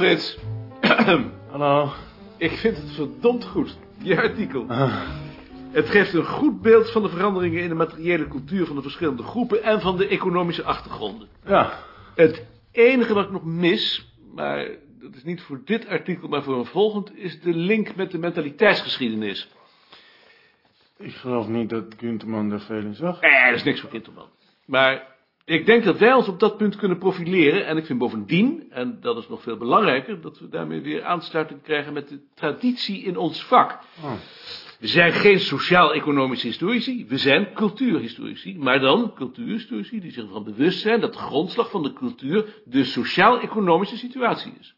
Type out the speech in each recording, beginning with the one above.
Frits. Hallo. Ik vind het verdomd goed, je artikel. Ah, Het geeft een goed beeld van de veranderingen in de materiële cultuur van de verschillende groepen en van de economische achtergronden. ja. Het enige wat ik nog mis, maar dat is niet voor dit artikel, maar voor een volgend, is de link met de mentaliteitsgeschiedenis. Ik geloof niet dat Gunterman daar veel in zag. Eh, dat is niks voor Kinterman. Maar ik denk dat wij ons op dat punt kunnen profileren. En ik vind bovendien, en dat is nog veel belangrijker, dat we daarmee weer aansluiting krijgen met de traditie in ons vak. Oh. We zijn geen sociaal-economische historici, we zijn cultuurhistorici. Maar dan cultuurhistorici die zich ervan bewust zijn dat de grondslag van de cultuur de sociaal-economische situatie is.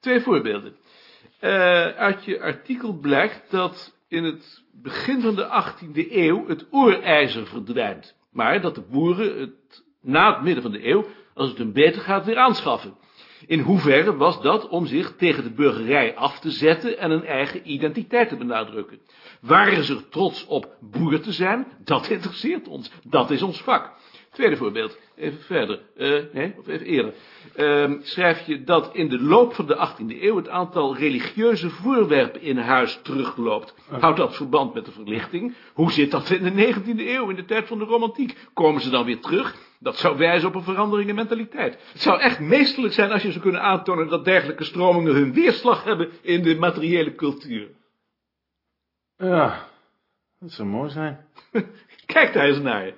Twee voorbeelden. Eh, uit je artikel blijkt dat in het begin van de 18e eeuw het oerijzer verdwijnt. Maar dat de boeren het na het midden van de eeuw, als het hun beter gaat, weer aanschaffen. In hoeverre was dat om zich tegen de burgerij af te zetten en een eigen identiteit te benadrukken? Waren ze er trots op boer te zijn? Dat interesseert ons. Dat is ons vak. Tweede voorbeeld, even verder, eh, nee, of even eerder. Ehm, schrijf je dat in de loop van de 18e eeuw het aantal religieuze voorwerpen in huis terugloopt. Houdt dat verband met de verlichting? Hoe zit dat in de 19e eeuw, in de tijd van de romantiek? Komen ze dan weer terug? Dat zou wijzen op een verandering in mentaliteit. Het zou echt meesterlijk zijn als je zou kunnen aantonen dat dergelijke stromingen hun weerslag hebben in de materiële cultuur. Ja, dat zou mooi zijn. Kijk daar eens naar.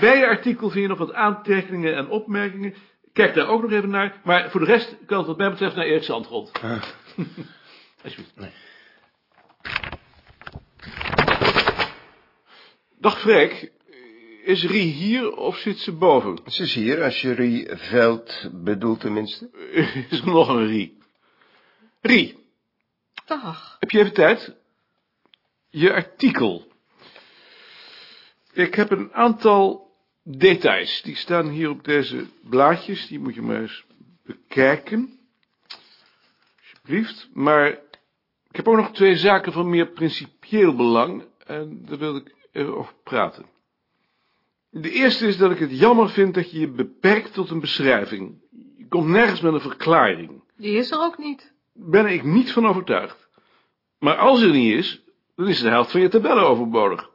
Bij je artikel vind je nog wat aantekeningen en opmerkingen. Kijk daar ook nog even naar. Maar voor de rest kan het wat mij betreft naar Erik Zandgrond. Ah. Alsjeblieft. Nee. Dag Freek. Is Rie hier of zit ze boven? Ze is hier, als je Rie Veld bedoelt tenminste. Is er nog een Rie? Rie, Dag. heb je even tijd? Je artikel. Ik heb een aantal details. Die staan hier op deze blaadjes. Die moet je maar eens bekijken. Alsjeblieft. Maar ik heb ook nog twee zaken van meer principieel belang. En daar wil ik even over praten. De eerste is dat ik het jammer vind dat je je beperkt tot een beschrijving. Je komt nergens met een verklaring. Die is er ook niet. Ben ik niet van overtuigd. Maar als er niet is, dan is de helft van je tabellen overbodig.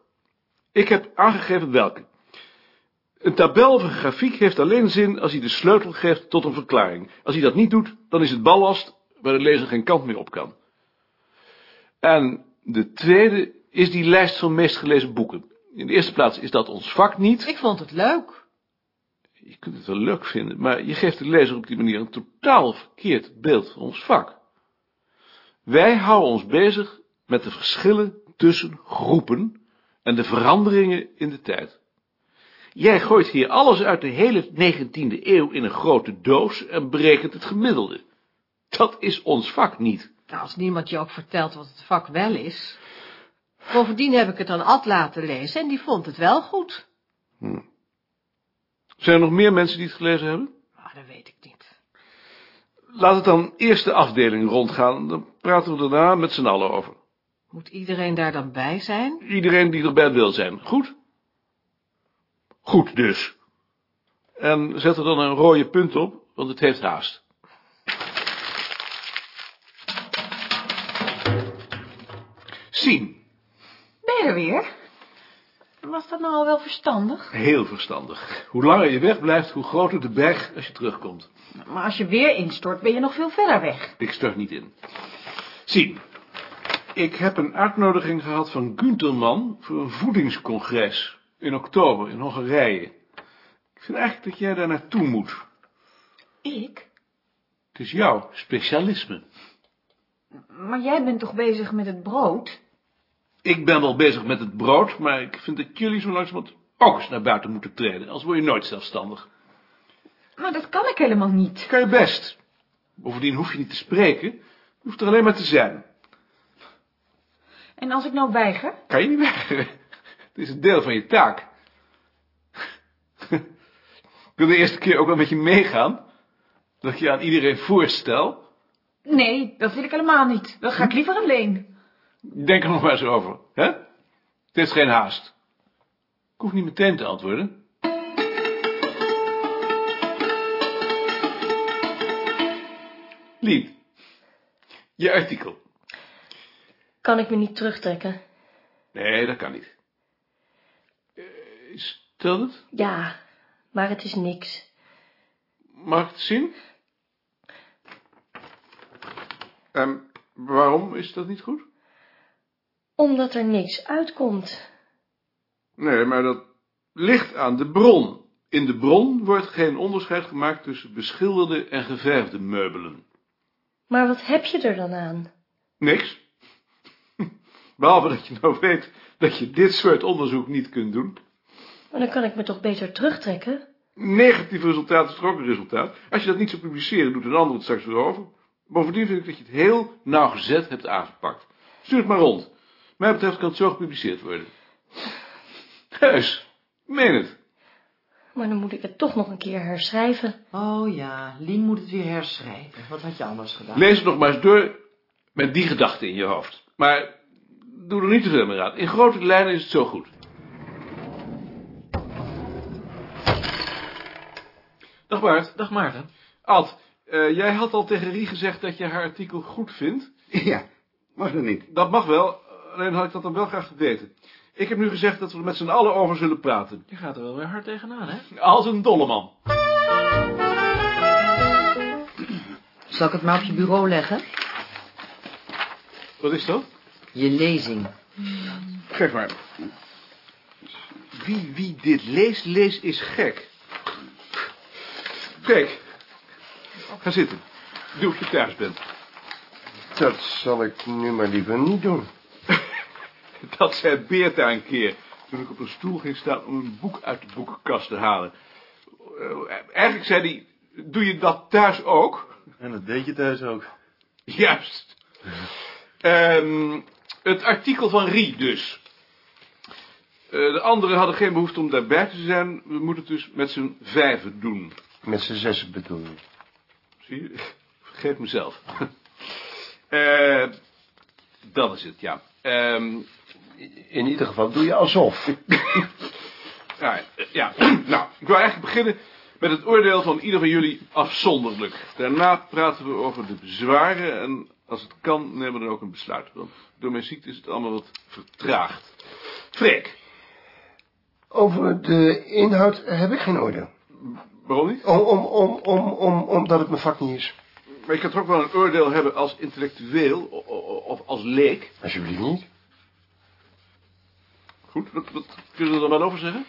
Ik heb aangegeven welke. Een tabel of een grafiek heeft alleen zin als hij de sleutel geeft tot een verklaring. Als hij dat niet doet, dan is het ballast waar de lezer geen kant meer op kan. En de tweede is die lijst van meest gelezen boeken. In de eerste plaats is dat ons vak niet. Ik vond het leuk. Je kunt het wel leuk vinden, maar je geeft de lezer op die manier een totaal verkeerd beeld van ons vak. Wij houden ons bezig met de verschillen tussen groepen en de veranderingen in de tijd. Jij gooit hier alles uit de hele 19e eeuw in een grote doos en berekent het gemiddelde. Dat is ons vak niet. Nou, als niemand je ook vertelt wat het vak wel is. Bovendien heb ik het aan Ad laten lezen en die vond het wel goed. Zijn er nog meer mensen die het gelezen hebben? Maar dat weet ik niet. Laat het dan eerst de afdeling rondgaan, dan praten we daarna met z'n allen over. Moet iedereen daar dan bij zijn? Iedereen die erbij wil zijn. Goed? Goed dus. En zet er dan een rode punt op, want het heeft haast. Zien. Er weer? Was dat nou al wel verstandig? Heel verstandig. Hoe langer je wegblijft, hoe groter de berg als je terugkomt. Maar als je weer instort, ben je nog veel verder weg. Ik stort niet in. Zien. Ik heb een uitnodiging gehad van Gunterman voor een voedingscongres in oktober in Hongarije. Ik vind eigenlijk dat jij daar naartoe moet. Ik? Het is jouw specialisme. Maar jij bent toch bezig met het brood? Ik ben wel bezig met het brood, maar ik vind dat jullie zo langzamerhand ook eens naar buiten moeten treden, anders word je nooit zelfstandig. Maar dat kan ik helemaal niet. Kan je best. Bovendien hoef je niet te spreken, je hoeft er alleen maar te zijn. En als ik nou weiger? Kan je niet weigeren. Het is een deel van je taak. Ik wil de eerste keer ook wel met je meegaan, dat ik je aan iedereen voorstel. Nee, dat wil ik helemaal niet. Dan ga ik liever alleen. Denk er nog maar eens over, hè? Het is geen haast. Ik hoef niet meteen te antwoorden. Lien, je artikel. Kan ik me niet terugtrekken? Nee, dat kan niet. Eh, stel het. Ja, maar het is niks. Mag ik het zien? En waarom is dat niet goed? Omdat er niks uitkomt. Nee, maar dat ligt aan de bron. In de bron wordt geen onderscheid gemaakt tussen beschilderde en geverfde meubelen. Maar wat heb je er dan aan? Niks. Behalve dat je nou weet dat je dit soort onderzoek niet kunt doen. Maar dan kan ik me toch beter terugtrekken? Negatief resultaat is toch ook een resultaat. Als je dat niet zou publiceren, doet een ander het straks weer over. Bovendien vind ik dat je het heel nauwgezet hebt aangepakt. Stuur het maar rond. Mij betreft kan het zo gepubliceerd worden. Heus, meen het. Maar dan moet ik het toch nog een keer herschrijven. Oh ja, Lien moet het weer herschrijven. Wat had je anders gedaan? Lees het nog maar eens door met die gedachte in je hoofd. Maar doe er niet te veel meer aan. In grote lijnen is het zo goed. Dag Bart. Dag Maarten. Ad, eh, jij had al tegen Rie gezegd dat je haar artikel goed vindt. Ja, mag dat niet. Dat mag wel, alleen had ik dat dan wel graag geweten. Ik heb nu gezegd dat we er met z'n allen over zullen praten. Je gaat er wel weer hard tegenaan, hè? Als een dolle man. Zal ik het maar op je bureau leggen? Wat is dat? Je lezing. Kijk maar. Wie, wie dit leest, leest is gek. Kijk. Ga zitten. Doe of je thuis bent. Dat zal ik nu maar liever niet doen. Dat zei Beerta een keer, toen ik op een stoel ging staan om een boek uit de boekenkast te halen. Eh, eigenlijk zei hij, doe je dat thuis ook? En dat deed je thuis ook. Juist. Ehm, het artikel van Rie dus. Eh, de anderen hadden geen behoefte om daarbij te zijn. We moeten het dus met z'n vijven doen. Met z'n zessen bedoel je. Zie je? Vergeet mezelf. Eh, dat is het, ja. Ehm, In ieder geval doe je alsof. ja, ja. nou, ik wil eigenlijk beginnen met het oordeel van ieder van jullie afzonderlijk. Daarna praten we over de bezwaren en als het kan nemen we dan ook een besluit. Want door mijn ziekte is het allemaal wat vertraagd. Freek, Over de inhoud heb ik geen oordeel. waarom niet? Om, om, om, om, om, omdat het mijn vak niet is. Maar je kan toch ook wel een oordeel hebben als intellectueel of als leek? Alsjeblieft niet. Goed, wat, wat kun je er dan over zeggen?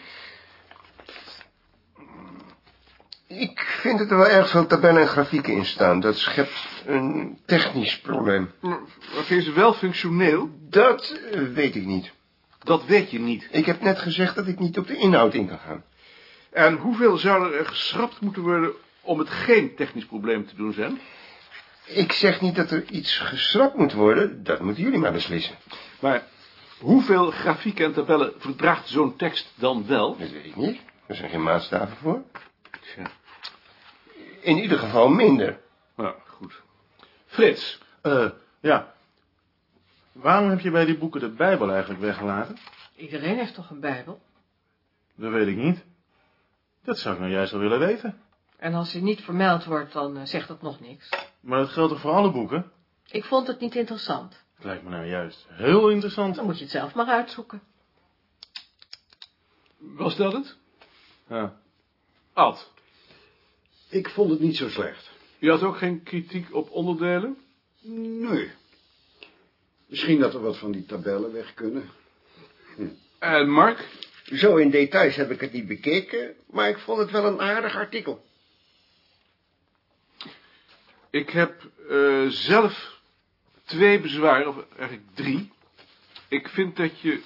Ik vind dat er wel erg veel tabellen en grafieken in staan. Dat schept een technisch probleem. Maar vind je ze wel functioneel? Dat eh, weet ik niet. Dat weet je niet. Ik heb net gezegd dat ik niet op de inhoud in kan gaan. En hoeveel zou er geschrapt moeten worden om het geen technisch probleem te doen zijn? Ik zeg niet dat er iets geschrapt moet worden. Dat moeten jullie maar beslissen. Maar hoeveel grafieken en tabellen verdraagt zo'n tekst dan wel? Dat weet ik niet. Er zijn geen maatstaven voor. Tja, In ieder geval minder. nou, goed. Frits, Eh, ja. Waarom heb je bij die boeken de Bijbel eigenlijk weggelaten? Iedereen heeft toch een bijbel? Dat weet ik niet. Dat zou ik nou juist wel willen weten. En als hij niet vermeld wordt, dan eh, zegt dat nog niks. Maar dat geldt toch voor alle boeken? Ik vond het niet interessant. Lijkt me nou juist heel interessant. Dan moet je het zelf maar uitzoeken. was dat het? Ja. Ad, Ik vond het niet zo slecht. je had ook geen kritiek op onderdelen? Nee. Misschien dat er wat van die tabellen weg kunnen. En Mark? Zo in details heb ik het niet bekeken, maar ik vond het wel een aardig artikel. Ik heb eh, zelf twee bezwaren, of eigenlijk drie. Ik vind dat je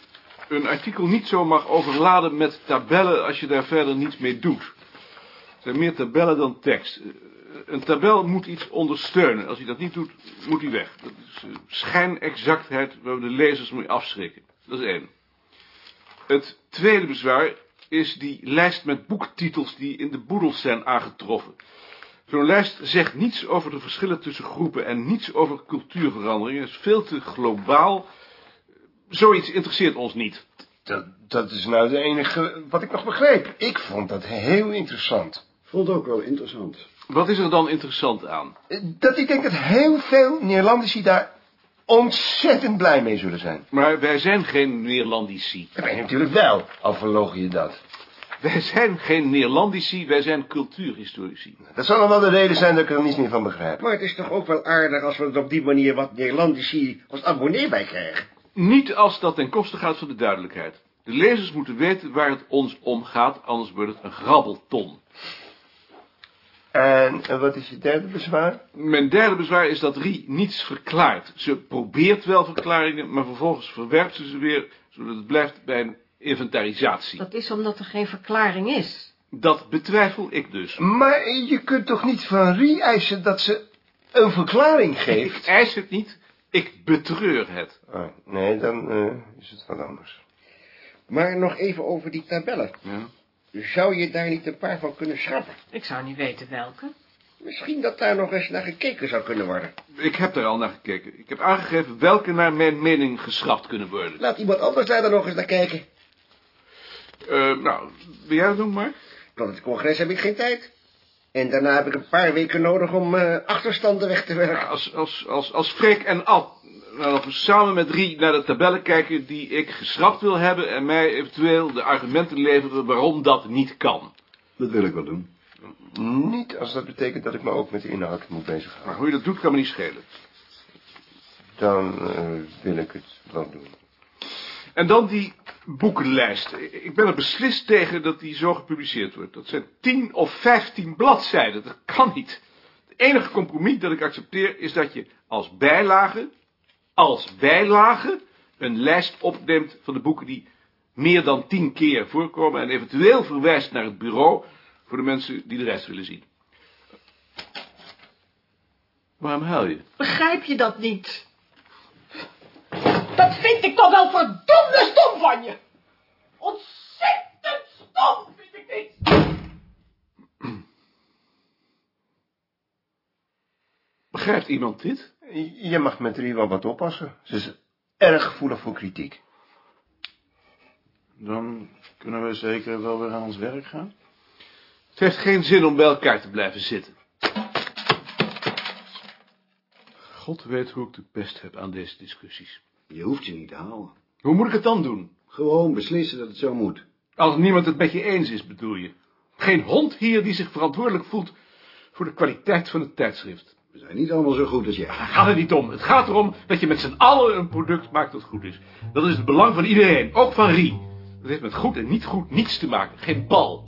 een artikel niet zo mag overladen met tabellen als je daar verder niets mee doet. Er zijn meer tabellen dan tekst. Eh, Een tabel moet iets ondersteunen. Als hij dat niet doet, moet hij weg. Dat is eh, schijnexactheid waar we de lezers mee afschrikken. Dat is één. Het tweede bezwaar is die lijst met boektitels die in de boedels zijn aangetroffen. Zo'n lijst zegt niets over de verschillen tussen groepen en niets over cultuurveranderingen. Het is veel te globaal. Zoiets interesseert ons niet. Dat, dat is nou de enige wat ik nog begreep. Ik vond dat heel interessant. Vond ook wel interessant. Wat is er dan interessant aan? Dat ik denk dat heel veel Neerlandici daar ontzettend blij mee zullen zijn. Maar wij zijn geen Neerlandici. Dat ben je natuurlijk wel, al verloog je dat. Wij zijn geen Neerlandici, wij zijn cultuurhistorici. Dat zal nog wel de reden zijn dat ik er niets meer van begrijp. Maar het is toch ook wel aardig als we er op die manier wat Nederlandici als abonnee bij krijgen. Niet als dat ten koste gaat van de duidelijkheid. De lezers moeten weten waar het ons om gaat, anders wordt het een grabbelton. En wat is je derde bezwaar? Mijn derde bezwaar is dat Rie niets verklaart. Ze probeert wel verklaringen, maar vervolgens verwerpt ze ze weer, zodat het blijft bij een inventarisatie. Dat is omdat er geen verklaring is. Dat betwijfel ik dus. Maar je kunt toch niet van Rie eisen dat ze een verklaring Ik geeft? eis het niet, ik betreur het. Oh, nee, dan eh, is het wat anders. Maar nog even over die tabellen. Ja. Zou je daar niet een paar van kunnen schrappen? Ik zou niet weten welke. Misschien dat daar nog eens naar gekeken zou kunnen worden. Ik heb daar al naar gekeken. Ik heb aangegeven welke naar mijn mening geschrapt kunnen worden. Laat iemand anders daar dan nog eens naar kijken. Eh, nou, wil jij dat doen, Mark? Tot het congres heb ik geen tijd. En daarna heb ik een paar weken nodig om eh, achterstanden weg te werken. Als, als, als, als Freek en Ad nou nog eens samen met Rie naar de tabellen kijken die ik geschrapt wil hebben... en mij eventueel de argumenten leveren waarom dat niet kan. Dat wil ik wel doen. Niet als dat betekent dat ik me ook met de inhoud moet Maar bezighouden. hoe je dat doet kan me niet schelen. Dan eh, wil ik het wel doen. En dan die boekenlijst. Ik ben er beslist tegen dat die zo gepubliceerd wordt. Dat zijn tien of vijftien bladzijden. Dat kan niet. Het enige compromis dat ik accepteer is dat je als bijlage, als bijlage, een lijst opneemt van de boeken die meer dan tien keer voorkomen en eventueel verwijst naar het bureau voor de mensen die de rest willen zien. Waarom huil je? Begrijp je dat niet? Dat vind ik toch wel verdomde stom van je. Ontzettend stom vind ik dit. Begrijpt iemand dit? Je mag met Rie wel wat oppassen. Ze is erg gevoelig voor kritiek. Dan kunnen we zeker wel weer aan ons werk gaan. Het heeft geen zin om bij elkaar te blijven zitten. God weet hoe ik de pest heb aan deze discussies. Je hoeft je niet te houden. Hoe moet ik het dan doen? Gewoon beslissen dat het zo moet. Als niemand het met je eens is, bedoel je. Geen hond hier die zich verantwoordelijk voelt voor de kwaliteit van het tijdschrift. We zijn niet allemaal zo goed als jij. Daar gaat het niet om. Het gaat erom dat je met z'n allen een product maakt dat goed is. Dat is het belang van iedereen, ook van Rie. Dat heeft met goed en niet goed niets te maken. Geen bal.